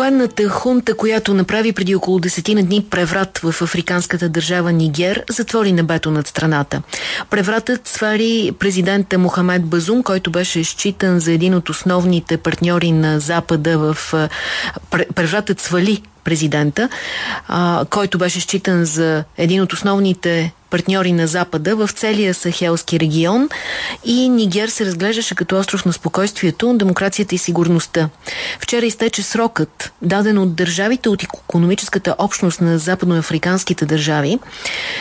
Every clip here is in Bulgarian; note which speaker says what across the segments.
Speaker 1: Военната хунта, която направи преди около десетина дни преврат в африканската държава Нигер, затвори небето над страната. Превратът свари президента Мохамед Базум, който беше считан за един от основните партньори на Запада в... Превратът свали президента, който беше считан за един от основните партньори на Запада в целия Сахелски регион и Нигер се разглеждаше като остров на спокойствието, демокрацията и сигурността. Вчера изтече срокът, даден от държавите от економическата общност на западноафриканските държави,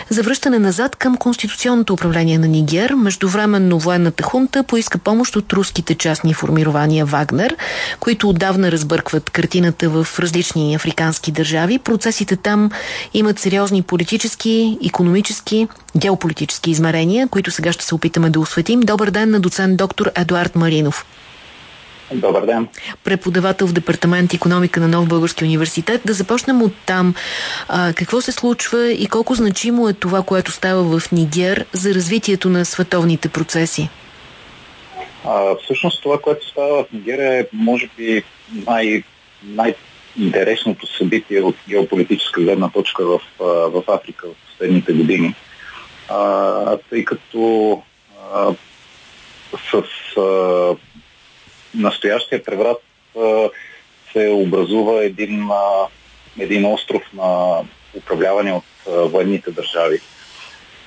Speaker 1: за връщане назад към конституционното управление на Нигер. Междувременно военната хунта поиска помощ от руските частни формирования Вагнер, които отдавна разбъркват картината в различни африкански държави. Процесите там имат сериозни политически, економически геополитически измерения, които сега ще се опитаме да осветим. Добър ден на доцент доктор Едуард Маринов.
Speaker 2: Добър ден.
Speaker 1: Преподавател в Департамент економика на Нов Български университет. Да започнем от там. А, какво се случва и колко значимо е това, което става в Нигер за развитието на световните процеси?
Speaker 2: А, всъщност това, което става в Нигер е, може би, най- най-интересното събитие от геополитическа гледна точка в, в Африка в последните години. А, тъй като а, с а, настоящия преврат а, се образува един, а, един остров на управляване от а, военните държави,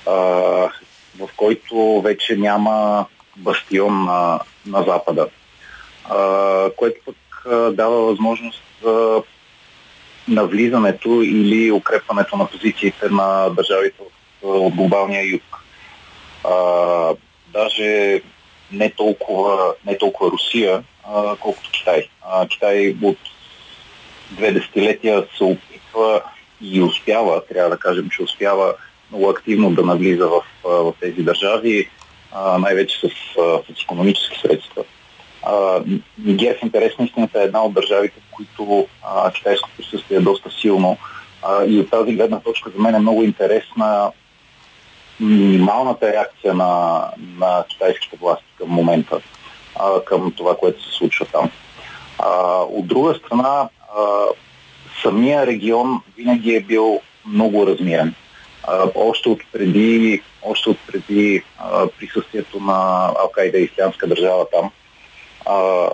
Speaker 2: а, в който вече няма бастион на, на Запада, а, което пък а, дава възможност за навлизането или укрепването на позициите на държавите от от глобалния юг. А, даже не толкова, не толкова Русия, а, колкото Китай. А, Китай от две десетилетия се опитва и успява, трябва да кажем, че успява много активно да навлиза в, в тези държави, най-вече с, с економически средства. Нигер в интерес на истината е една от държавите, в които а, присъствие е доста силно а, и от тази гледна точка за мен е много интересна минималната реакция на, на китайските власти към момента, а, към това, което се случва там. А, от друга страна, а, самия регион винаги е бил много размирен. А, още от преди, още от преди а, присъствието на Алкайда и Ислямска държава там, а,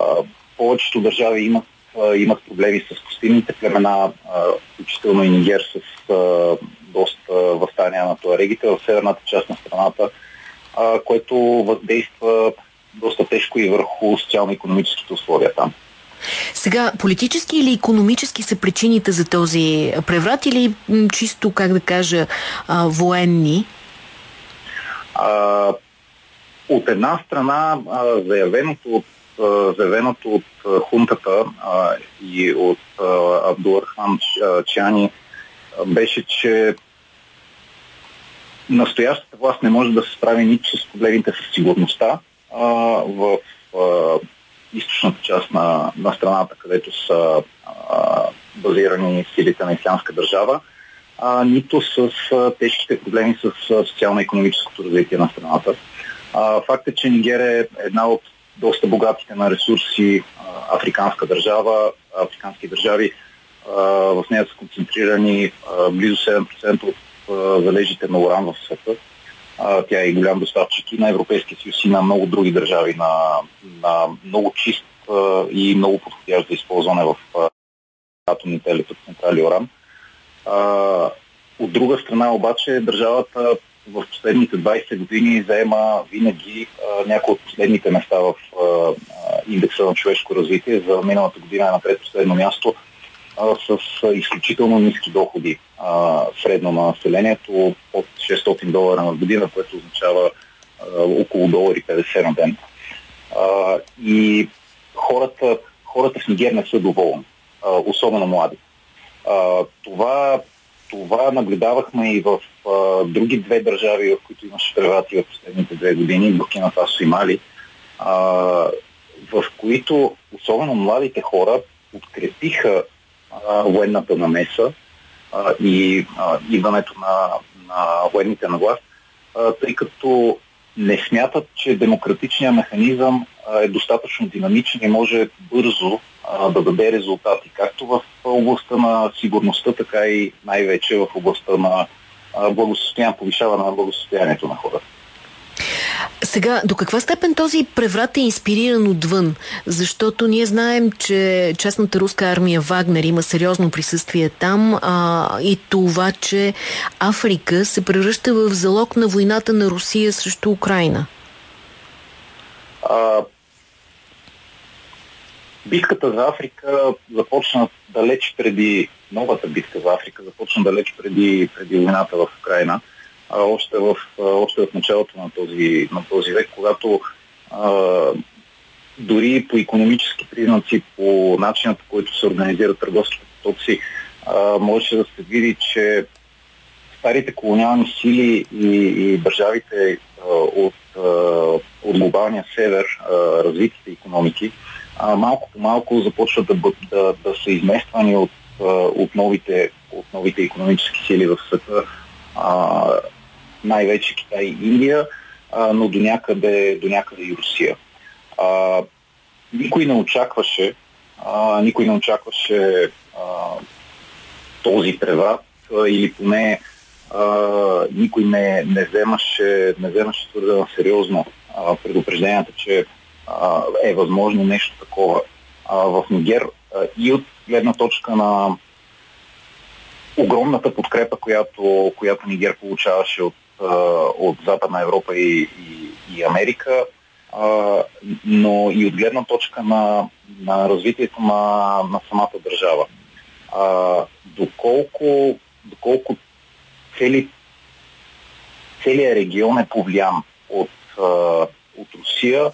Speaker 2: повечето държави имат, а, имат проблеми с пустинните племена, а, включително и Нигер с а, доста възстания на туарегите в северната част на страната, а, което въздейства доста тежко и върху социално-економическите условия там.
Speaker 1: Сега, политически или економически са причините за този преврат или чисто, как да кажа, а, военни?
Speaker 2: А, от една страна, а, заявеното от заявеното от хунтата а, и от Абдулархан Чани беше, че настоящата власт не може да се справи нито с проблемите с сигурността а, в а, източната част на, на страната, където са а, базирани силите на ислямска държава, а, нито с а, тежките проблеми с социално-економическото развитие на страната. А, факт е, че Нигер е една от доста богатите на ресурси африканска държава, африкански държави, в нея са концентрирани близо 7% от залежите на уран в света. Тя е голям доставчик и на Европейския съюз и на много други държави, на, на много чист и много подходящ за използване в атомните електроцентрали уран. От друга страна обаче държавата в последните 20 години заема винаги някои от последните места в индекса на човешко развитие. За миналата година е на предпоследно място – а, с изключително ниски доходи а, средно на населението от 600 долара на година, което означава а, около долари 50 на ден. А, и хората, хората в Нигер не са доволни, а, особено млади. А, това, това наблюдавахме и в а, други две държави, в които имаше преврати в последните две години, Буркина Фасо и Мали, а, в които особено младите хора подкрепиха военната намеса а, и а, идването на, на военните на власт, а, тъй като не смятат, че демократичният механизъм а, е достатъчно динамичен и може бързо а, да даде резултати, както в областта на сигурността, така и най-вече в областта на благосостояние, повишаване на благосостоянието на хората.
Speaker 1: Сега, до каква степен този преврат е инспириран отвън? Защото ние знаем, че частната руска армия Вагнер има сериозно присъствие там а, и това, че Африка се превръща в залог на войната на Русия срещу Украина. А,
Speaker 2: битката за Африка започна далеч преди новата битка за Африка, започна далеч преди, преди войната в Украина още в, още в началото на този, на този век, когато а, дори по економически признаци, по начина по който се организират търговските потоци, можеше да се види, че старите колониални сили и, и държавите а, от, а, от глобалния север, а, развитите економики, а, малко по малко започват да, да, да са измествани от, от, новите, от новите економически сили в света. А, най-вече Китай и Индия, а, но до някъде, до някъде и Русия. А, никой не очакваше, а, никой не очакваше а, този преврат а, или поне а, никой не, не вземаше, не вземаше твърде сериозно а, предупрежденията, че а, е възможно нещо такова а, в Нигер а, и от гледна точка на огромната подкрепа, която, която Нигер получаваше от от Западна Европа и, и, и Америка, а, но и от гледна точка на, на развитието на, на самата държава. А, доколко, доколко цели, целият регион е повлиян от, а, от Русия,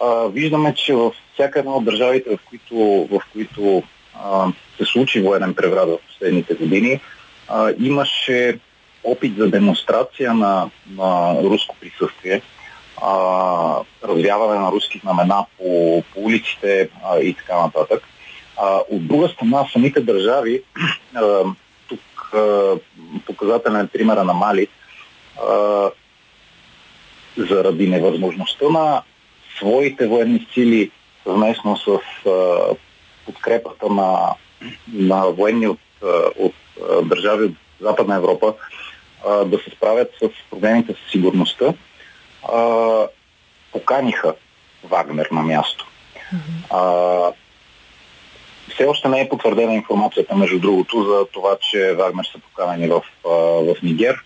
Speaker 2: а, виждаме, че във всяка една от държавите, в които, в които а, се случи военен преврат в последните години, а, имаше опит за демонстрация на, на руско присъствие, а, развяване на руски знамена по, по улиците а, и така нататък. А, от друга страна, самите държави, а, тук а, показателен е примера на Мали, а, заради невъзможността на своите военни сили съвместно с а, подкрепата на, на военни от, от, държави от Западна Европа, а, да се справят с проблемите с сигурността, а, поканиха Вагнер на място. А, все още не е потвърдена информацията, между другото, за това, че Вагнер са поканени в, в Нигер.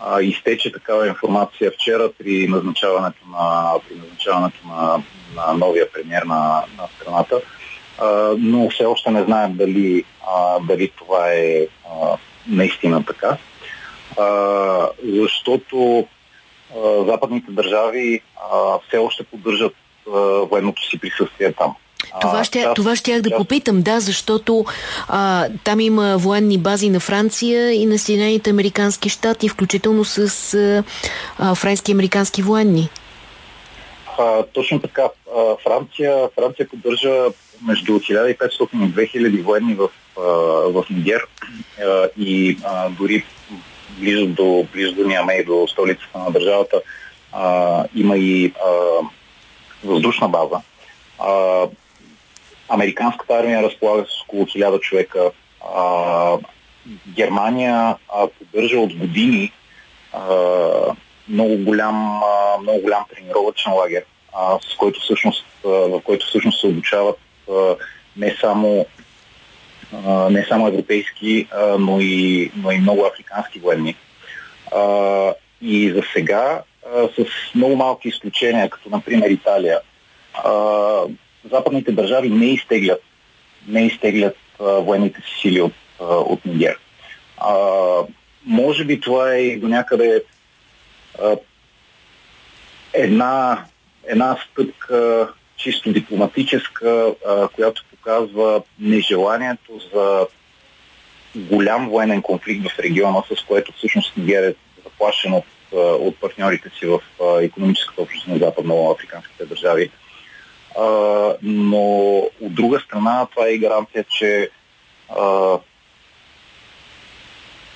Speaker 2: А, изтече такава информация вчера при назначаването на, при назначаването на, на новия премьер на, на страната, а, но все още не знаем дали, а, дали това е а, наистина така а, защото а, западните държави а, все още поддържат а, военното си присъствие там.
Speaker 1: Това ще, част, това щях да попитам, да, защото а, там има военни бази на Франция и на Съединените Американски щати, включително с а, френски американски военни.
Speaker 2: А, точно така. А, Франция, Франция поддържа между 1500 и 2000 военни в, а, в Нигер а, и а, дори близо до, близо до Ниаме и до столицата на държавата а, има и а, въздушна база. А, американската армия разполага с около 1000 човека. А, Германия а, поддържа от години а, много голям, а, много голям тренировъчен лагер, а, с който всъщност, а, в който всъщност се обучават а, не само не само европейски, но и, но и много африкански военни. И за сега, с много малки изключения, като например Италия, западните държави не изтеглят, не изтеглят военните си сили от, от Нигер. Може би това е до някъде една, една стъпка чисто дипломатическа, която показва нежеланието за голям военен конфликт в региона, с което всъщност Нигерия е заплашен от, от партньорите си в економическата общност на западно-африканските държави. Но от друга страна това е и гаранция, че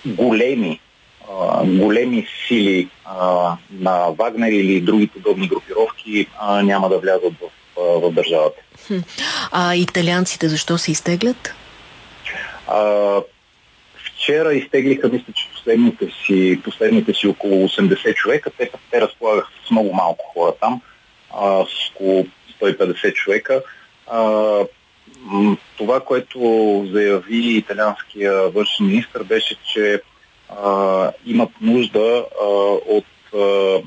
Speaker 2: големи големи сили а, на Вагнер или други подобни групировки а, няма да влязат в в държавата.
Speaker 1: А италианците защо се изтеглят?
Speaker 2: А, вчера изтеглиха, мисля, че последните си, последните си около 80 човека. Те, те разполагаха с много малко хора там, а, с около 150 човека. А, това, което заяви италианския външен министр, беше, че а, имат нужда а, от а,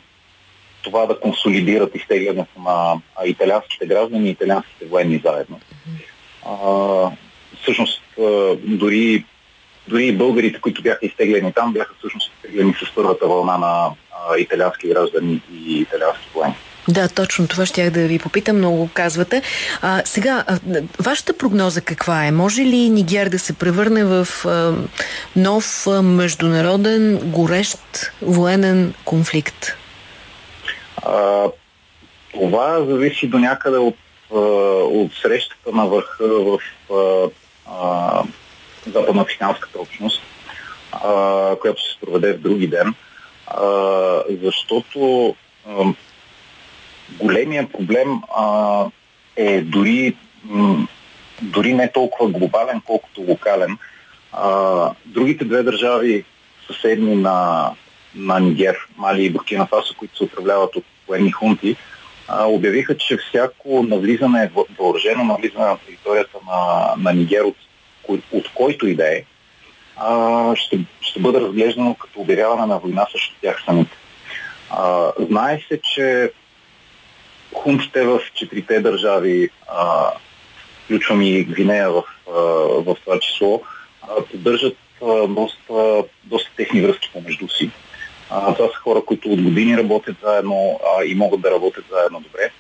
Speaker 2: това да консолидират изтеглянето на италианските граждани и италианските военни заедно. А, всъщност, а, дори, дори българите, които бяха изтеглени там, бяха всъщност изтеглени с първата вълна на а, италиански граждани и италиански военни.
Speaker 1: Да, точно това щях да ви попитам, много казвате. А, сега, а, вашата прогноза каква е? Може ли Нигер да се превърне в а, нов а, международен, горещ военен конфликт?
Speaker 2: А, това зависи до някъде от, от срещата на върха в а, Западноафриканската общност, а, която се проведе в други ден, а, защото а, големия проблем а, е дори, м, дори не толкова глобален, колкото локален. А, другите две държави, съседни на, на Нигер, Мали и Буркина Фасо, които се управляват от военни хунти, а, обявиха, че всяко навлизане, въоръжено навлизане на територията на, на Нигер, от, от който и да е, а, ще, ще бъде разглеждано като обявяване на война срещу тях самите. А, знае се, че хунтите в четирите държави, а, включвам и Гвинея в, а, в това число, а, поддържат а, доста, доста техни връзки помежду си. А, това са хора, които от години работят заедно а, и могат да работят заедно добре.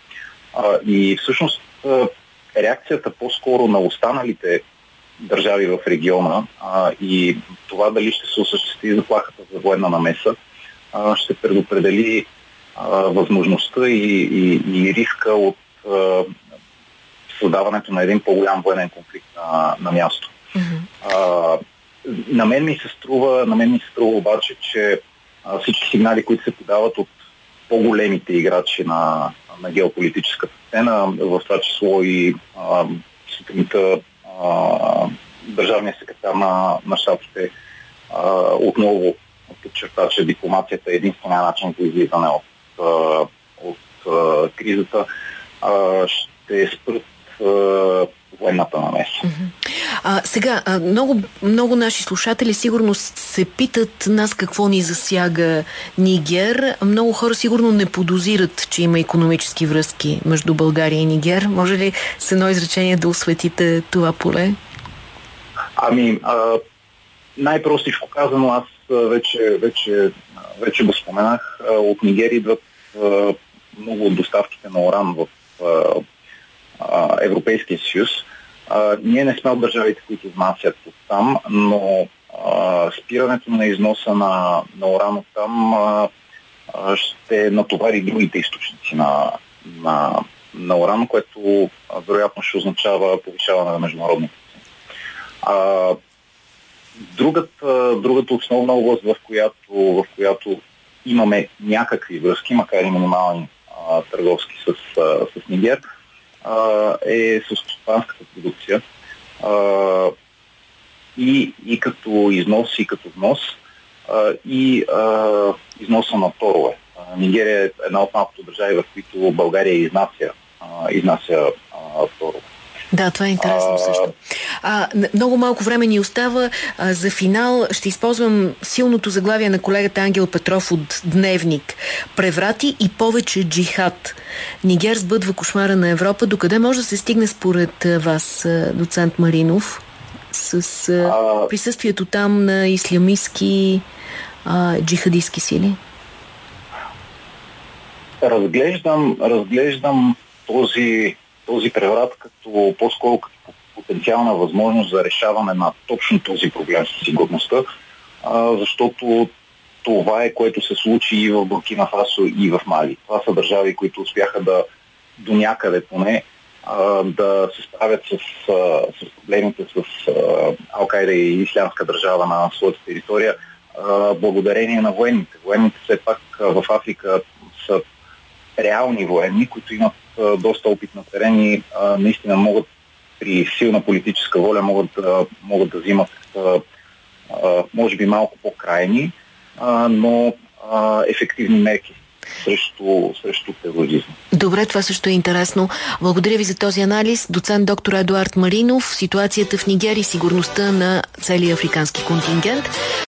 Speaker 2: А, и всъщност а, реакцията по-скоро на останалите държави в региона а, и това дали ще се осъществи заплахата за военна намеса, а, ще предопредели а, възможността и, и, и риска от а, създаването на един по-голям военен конфликт на, на място. Mm-hmm. А, на мен ми се струва, на мен ми се струва обаче, че а, всички сигнали, които се подават от по-големите играчи на, на геополитическата сцена, в това число и сутринта държавния секретар на, на щатите отново подчерта, че дипломацията е единствения начин за излизане от от кризата, ще спрат военната намеса.
Speaker 1: А, сега, а, много, много наши слушатели сигурно се питат нас какво ни засяга Нигер. Много хора сигурно не подозират, че има економически връзки между България и Нигер. Може ли с едно изречение да осветите това поле?
Speaker 2: Ами, най-простичко казано, аз вече, вече, вече го споменах, от Нигерия идват много от доставките на уран в Европейския съюз. Ние не сме от държавите, които внасят от там, но спирането на износа на, на уран от там ще натовари другите източници на, на, на уран, което вероятно ще означава повишаване на международните цени. Другата, другата основна област, в която, в която имаме някакви връзки, макар и минимални а, търговски с, а, с Нигер, а, е с стопанската продукция. А, и, и като износ, и като внос, а, и а, износа на торове. Нигерия е една от малкото държави, в които България изнася, а, изнася а, торове.
Speaker 1: Да, това е интересно също. А, много малко време ни остава. А, за финал ще използвам силното заглавие на колегата Ангел Петров от Дневник. Преврати и повече джихад. Нигер сбъдва кошмара на Европа. Докъде може да се стигне според вас, доцент Маринов, с а... присъствието там на исламистски а, джихадистски сили?
Speaker 2: Разглеждам, разглеждам този този преврат като по-скоро като потенциална възможност за решаване на точно този проблем с сигурността, защото това е което се случи и в Буркина Фасо и в Мали. Това са държави, които успяха да до някъде поне да се справят с, с проблемите с Алкайда и Ислямска държава на своята територия благодарение на военните. Военните все пак в Африка са реални военни, които имат доста опит на терен и наистина могат при силна политическа воля могат да, могат да взимат а, а, може би малко по-крайни, а, но а, ефективни мерки срещу, срещу тероризма.
Speaker 1: Добре, това също е интересно. Благодаря ви за този анализ. Доцент доктор Едуард Маринов, ситуацията в Нигерия и сигурността на целия африкански контингент.